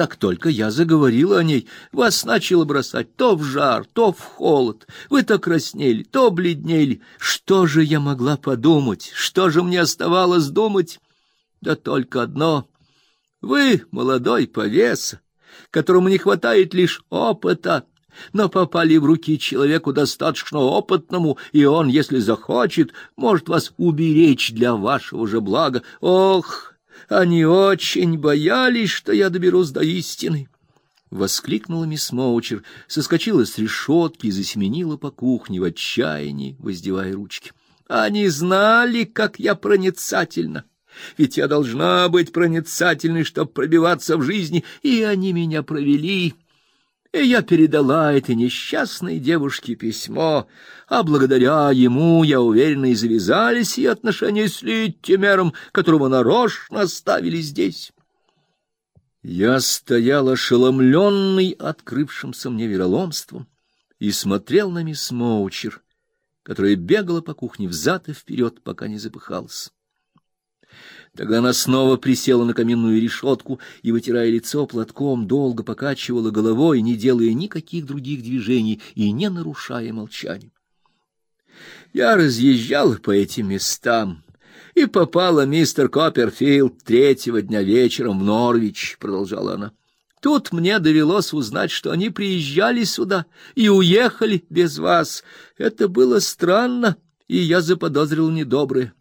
Как только я заговорила о ней, вас начало бросать то в жар, то в холод. Вы то краснели, то бледнели. Что же я могла подумать? Что же мне оставалось думать? Да только одно. Вы молодой повеса, которому не хватает лишь опыта, но попали в руки человеку достаточно опытному, и он, если захочет, может вас уберечь для вашего же блага. Ох, они очень боялись, что я доберусь до истины. Воскликнула мисс Моучер, соскочила с решетки и засеменила по кухне в отчаянии, воздевая ручки. Они знали, как я проницательна. Ведь я должна быть проницательной, чтобы пробиваться в жизни, и они меня провели. И я передала этой несчастной девушке письмо, а благодаря ему, я уверена, и завязались и отношения с Литтимером, которого нарочно оставили здесь. Я стоял ошеломленный открывшимся мне вероломством и смотрел на мисс Моучер, которая бегала по кухне взад и вперед, пока не запыхалась. Тогда она снова присела на каминную решетку и, вытирая лицо платком, долго покачивала головой, не делая никаких других движений и не нарушая молчания. Я разъезжал по этим местам, и попала мистер Копперфилд третьего дня вечером в Норвич, продолжала она. Тут мне довелось узнать, что они приезжали сюда и уехали без вас. Это было странно, и я заподозрил недоброе.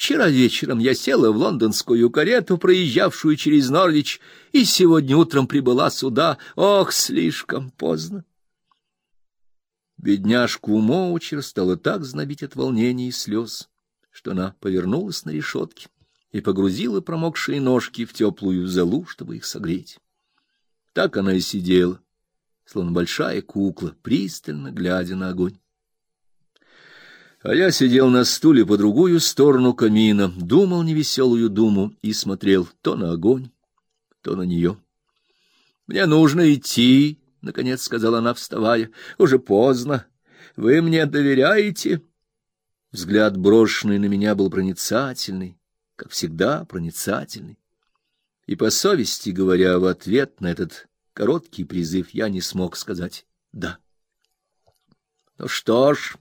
Вчера вечером я села в лондонскую карету, проезжавшую через Норвич, и сегодня утром прибыла сюда. Ох, слишком поздно. Бедняжку Моучер стало так знобить от волнения и слез, что она повернулась на решетке и погрузила промокшие ножки в теплую золу, чтобы их согреть. Так она и сидела, словно большая кукла, пристально глядя на огонь. А я сидел на стуле по другую сторону камина, думал невеселую думу и смотрел то на огонь, то на нее. Мне нужно идти, наконец сказала она, вставая. Уже поздно. Вы мне доверяете? Взгляд брошенный на меня был проницательный, как всегда, проницательный. И по совести говоря, в ответ на этот короткий призыв я не смог сказать да. Ну что ж,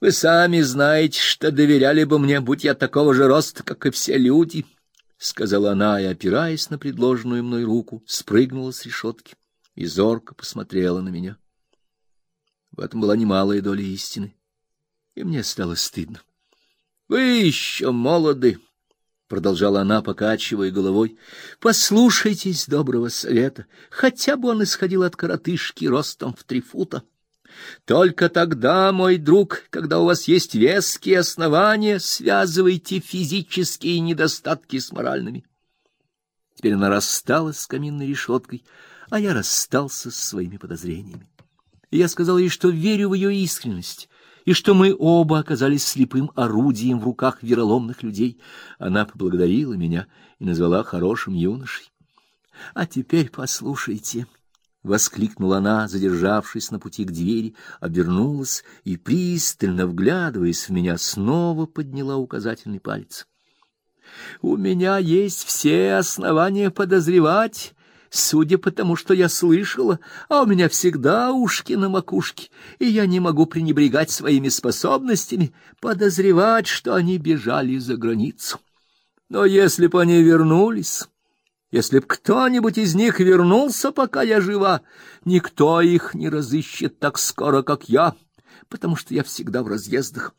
вы сами знаете, что доверяли бы мне, будь я такого же роста, как и все люди, сказала она и, опираясь на предложенную мной руку, спрыгнула с решетки и зорко посмотрела на меня. В этом была немалая доля истины, и мне стало стыдно. Вы еще молоды, продолжала она, покачивая головой. Послушайтесь доброго совета, хотя бы он исходил от коротышки ростом в три фута. Только тогда, мой друг, когда у вас есть веские основания, связывайте физические недостатки с моральными. Теперь она рассталась с каминной решеткой, а я расстался со своими подозрениями. И я сказал ей, что верю в ее искренность, и что мы оба оказались слепым орудием в руках вероломных людей. Она поблагодарила меня и назвала хорошим юношей. А теперь послушайте, — воскликнула она, задержавшись на пути к двери, обернулась и, пристально вглядываясь в меня, снова подняла указательный палец. — У меня есть все основания подозревать, судя по тому, что я слышала, а у меня всегда ушки на макушке, и я не могу пренебрегать своими способностями подозревать, что они бежали за границу. Но если бы они вернулись... Если б кто-нибудь из них вернулся, пока я жива, никто их не разыщет так скоро, как я, потому что я всегда в разъездах.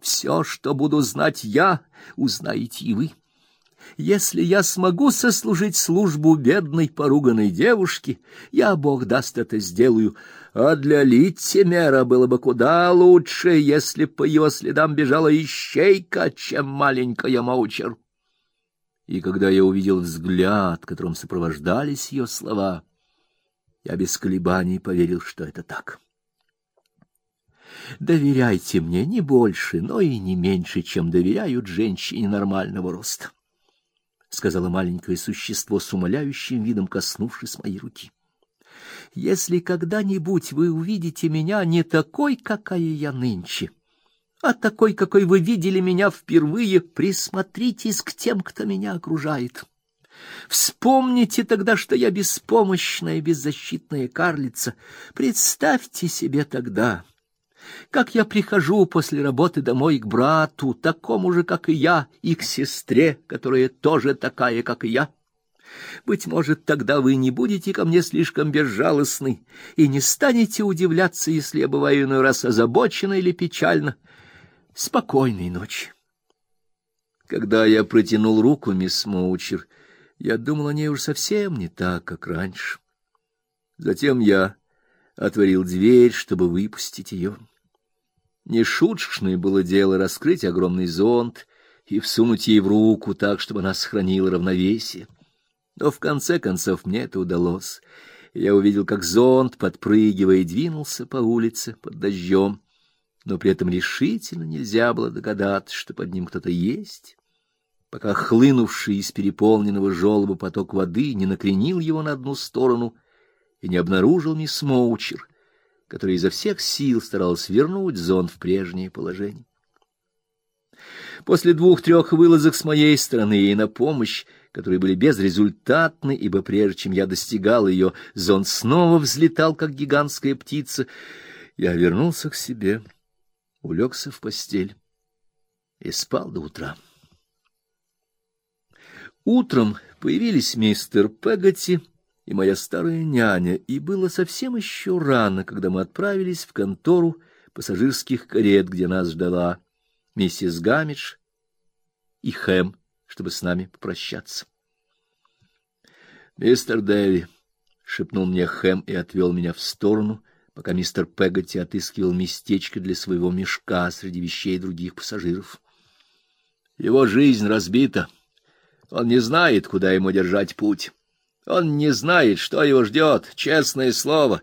Все, что буду знать я, узнаете и вы. Если я смогу сослужить службу бедной поруганной девушке, я, Бог даст, это сделаю. А для Литтемера было бы куда лучше, если по его следам бежала ищейка, чем маленькая Маучер и когда я увидел взгляд, которым сопровождались ее слова, я без колебаний поверил, что это так. Доверяйте мне не больше, но и не меньше, чем доверяют женщине нормального роста, сказала маленькое существо с умоляющим видом, коснувшись моей руки. Если когда-нибудь вы увидите меня не такой, какая я нынче, а такой, какой вы видели меня впервые, присмотритесь к тем, кто меня окружает. Вспомните тогда, что я беспомощная, беззащитная карлица. Представьте себе тогда, как я прихожу после работы домой к брату, такому же, как и я, и к сестре, которая тоже такая, как и я. Быть может, тогда вы не будете ко мне слишком безжалостны и не станете удивляться, если я бываю иной раз озабочена или печальна. Спокойной ночи. Когда я протянул руку мисс Моучер, я думал о ней уж совсем не так, как раньше. Затем я отворил дверь, чтобы выпустить ее. Не шуточное было дело раскрыть огромный зонт и всунуть ей в руку так, чтобы она сохранила равновесие. Но в конце концов мне это удалось. Я увидел, как зонт, подпрыгивая, двинулся по улице под дождем, но при этом решительно нельзя было догадаться, что под ним кто-то есть, пока хлынувший из переполненного желоба поток воды не накренил его на одну сторону и не обнаружил мисс Моучер, которая изо всех сил старалась вернуть зонт в прежнее положение. После двух-трех вылазок с моей стороны ей на помощь которые были безрезультатны, ибо прежде чем я достигал ее, зон снова взлетал, как гигантская птица. Я вернулся к себе, улегся в постель и спал до утра. Утром появились мистер Пегати и моя старая няня, и было совсем еще рано, когда мы отправились в контору пассажирских карет, где нас ждала миссис Гамидж и Хэм чтобы с нами попрощаться. Мистер Дэви шепнул мне Хэм и отвел меня в сторону, пока мистер Пегати отыскивал местечко для своего мешка среди вещей других пассажиров. Его жизнь разбита. Он не знает, куда ему держать путь. Он не знает, что его ждет, честное слово.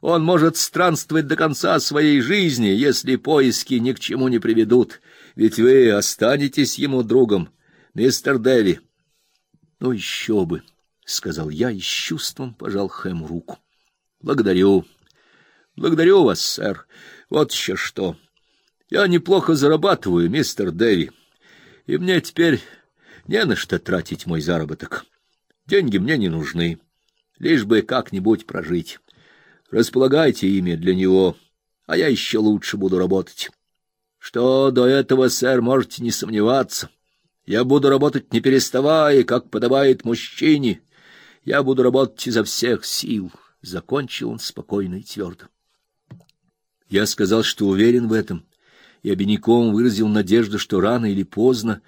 Он может странствовать до конца своей жизни, если поиски ни к чему не приведут, ведь вы останетесь ему другом Мистер Дэви. Ну еще бы, сказал я и с чувством пожал Хэму руку. Благодарю. Благодарю вас, сэр. Вот еще что. Я неплохо зарабатываю, мистер Дэви. И мне теперь не на что тратить мой заработок. Деньги мне не нужны, лишь бы как-нибудь прожить. Располагайте ими для него, а я еще лучше буду работать. Что до этого, сэр, можете не сомневаться. Я буду работать не переставая, как подобает мужчине. Я буду работать изо всех сил, закончил он спокойно и твердо. Я сказал, что уверен в этом, и обиняком выразил надежду, что рано или поздно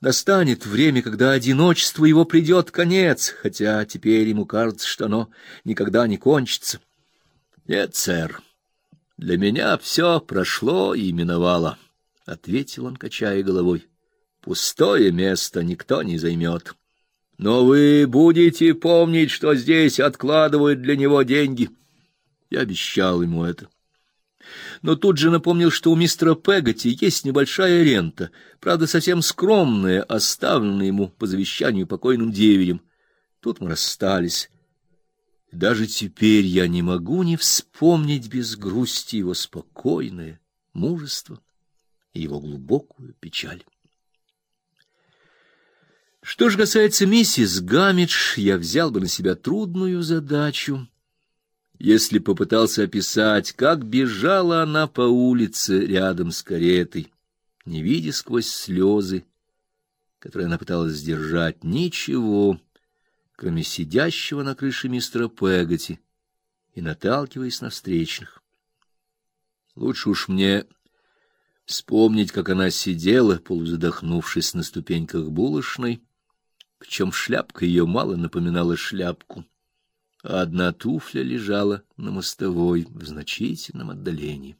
настанет время, когда одиночеству его придет конец, хотя теперь ему кажется, что оно никогда не кончится. Нет, сэр. Для меня все прошло и миновало, ответил он, качая головой. Пустое место никто не займет. Но вы будете помнить, что здесь откладывают для него деньги. Я обещал ему это. Но тут же напомнил, что у мистера Пегати есть небольшая рента, правда, совсем скромная, оставленная ему по завещанию покойным деверем. Тут мы расстались. Даже теперь я не могу не вспомнить без грусти его спокойное мужество и его глубокую печаль. Что же касается миссис Гамидж, я взял бы на себя трудную задачу, если попытался описать, как бежала она по улице рядом с каретой, не видя сквозь слезы, которые она пыталась сдержать, ничего, кроме сидящего на крыше мистера Пегати и наталкиваясь на встречных. Лучше уж мне вспомнить, как она сидела, полузадохнувшись на ступеньках булочной, причем шляпка ее мало напоминала шляпку, одна туфля лежала на мостовой в значительном отдалении.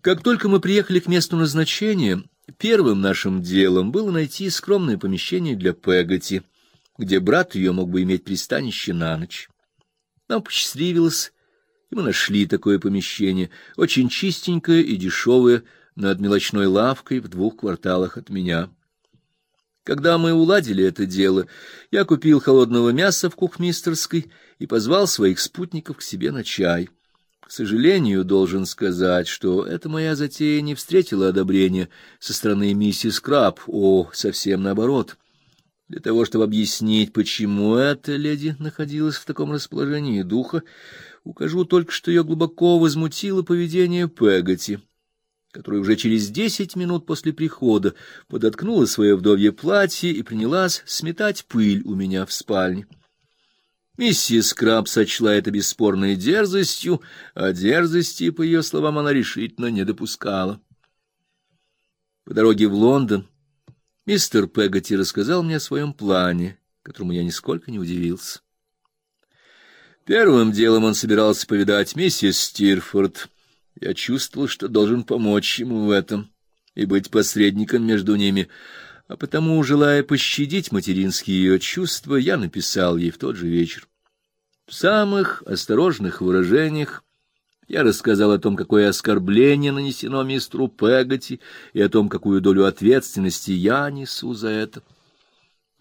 Как только мы приехали к месту назначения, первым нашим делом было найти скромное помещение для Пегати, где брат ее мог бы иметь пристанище на ночь. Нам посчастливилось, и мы нашли такое помещение, очень чистенькое и дешевое, над мелочной лавкой в двух кварталах от меня. Когда мы уладили это дело, я купил холодного мяса в кухмистерской и позвал своих спутников к себе на чай. К сожалению, должен сказать, что эта моя затея не встретила одобрения со стороны миссис Краб, о, совсем наоборот. Для того, чтобы объяснить, почему эта леди находилась в таком расположении духа, укажу только, что ее глубоко возмутило поведение Пегати, которая уже через десять минут после прихода подоткнула свое вдовье платье и принялась сметать пыль у меня в спальне. Миссис Краб сочла это бесспорной дерзостью, а дерзости, по ее словам, она решительно не допускала. По дороге в Лондон мистер Пегати рассказал мне о своем плане, которому я нисколько не удивился. Первым делом он собирался повидать миссис Стирфорд. Я чувствовал, что должен помочь ему в этом и быть посредником между ними, а потому, желая пощадить материнские ее чувства, я написал ей в тот же вечер. В самых осторожных выражениях я рассказал о том, какое оскорбление нанесено мистеру Пегати, и о том, какую долю ответственности я несу за это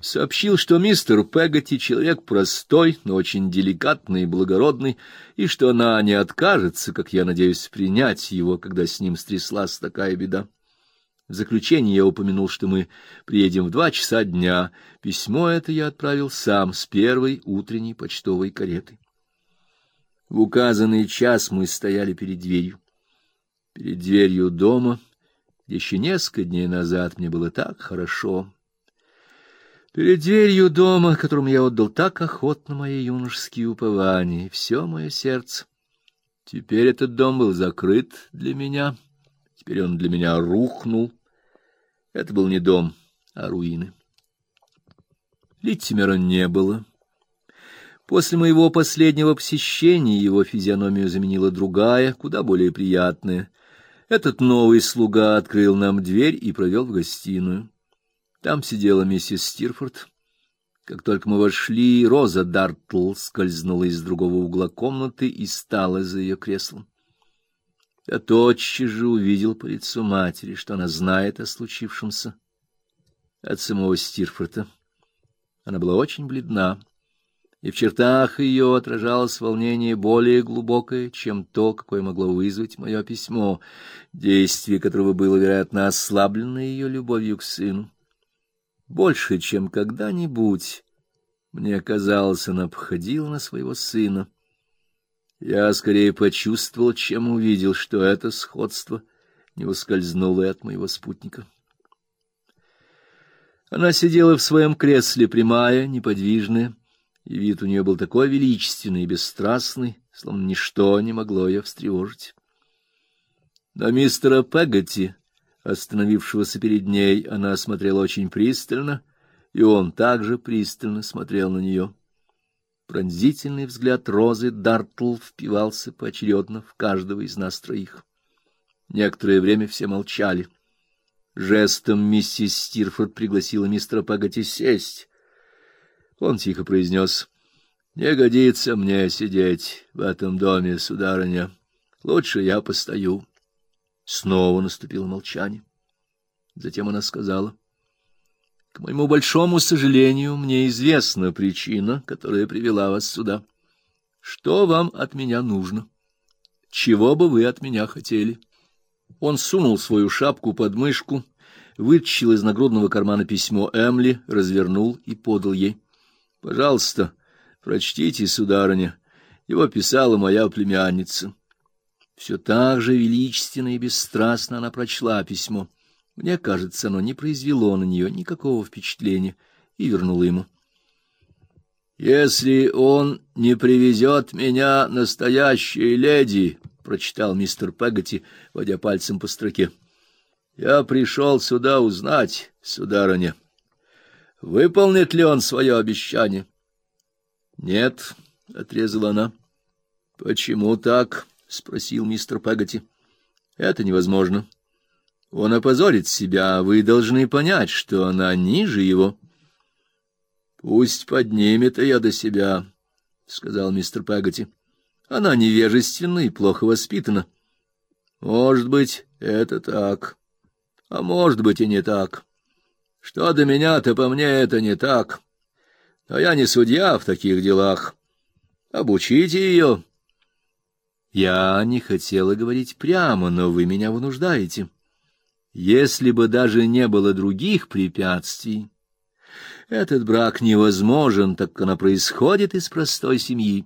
сообщил, что мистер Пегати человек простой, но очень деликатный и благородный, и что она не откажется, как я надеюсь, принять его, когда с ним стряслась такая беда. В заключение я упомянул, что мы приедем в два часа дня. Письмо это я отправил сам с первой утренней почтовой кареты. В указанный час мы стояли перед дверью. Перед дверью дома, где еще несколько дней назад мне было так хорошо. Перед дверью дома, которому я отдал так охотно мои юношеские упования, все мое сердце. Теперь этот дом был закрыт для меня, теперь он для меня рухнул. Это был не дом, а руины. Литтимера не было. После моего последнего посещения его физиономию заменила другая, куда более приятная. Этот новый слуга открыл нам дверь и провел в гостиную. Там сидела миссис Стирфорд. Как только мы вошли, Роза Дартл скользнула из другого угла комнаты и стала за ее креслом. Я тотчас же увидел по лицу матери, что она знает о случившемся от самого Стирфорда. Она была очень бледна, и в чертах ее отражалось волнение более глубокое, чем то, какое могло вызвать мое письмо, действие которого было, вероятно, ослаблено ее любовью к сыну. Больше, чем когда-нибудь, мне казалось, она походила на своего сына. Я скорее почувствовал, чем увидел, что это сходство не ускользнуло и от моего спутника. Она сидела в своем кресле, прямая, неподвижная, и вид у нее был такой величественный и бесстрастный, словно ничто не могло ее встревожить. На мистера Пегати Остановившегося перед ней, она смотрела очень пристально, и он также пристально смотрел на нее. Пронзительный взгляд Розы Дартл впивался поочередно в каждого из нас троих. Некоторое время все молчали. Жестом миссис Стирфорд пригласила мистера Пагати сесть. Он тихо произнес: "Не годится мне сидеть в этом доме, сударыня. Лучше я постою". Снова наступило молчание. Затем она сказала: "К моему большому сожалению, мне известна причина, которая привела вас сюда. Что вам от меня нужно? Чего бы вы от меня хотели?" Он сунул свою шапку под мышку, вытащил из нагрудного кармана письмо Эмли, развернул и подал ей. "Пожалуйста, прочтите, сударыня. Его писала моя племянница". Все так же величественно и бесстрастно она прочла письмо. Мне кажется, оно не произвело на нее никакого впечатления и вернула ему. Если он не привезет меня настоящей леди, прочитал мистер Пегати, водя пальцем по строке. Я пришел сюда узнать, сударыня, выполнит ли он свое обещание. Нет, отрезала она. Почему так? Спросил мистер Пегати. Это невозможно. Он опозорит себя, а вы должны понять, что она ниже его. Пусть поднимет ее до себя, сказал мистер Пегати. Она невежественна и плохо воспитана. Может быть, это так. А может быть и не так. Что до меня-то по мне это не так. Но я не судья в таких делах. Обучите ее, Я не хотела говорить прямо, но вы меня вынуждаете. Если бы даже не было других препятствий, этот брак невозможен, так как она происходит из простой семьи.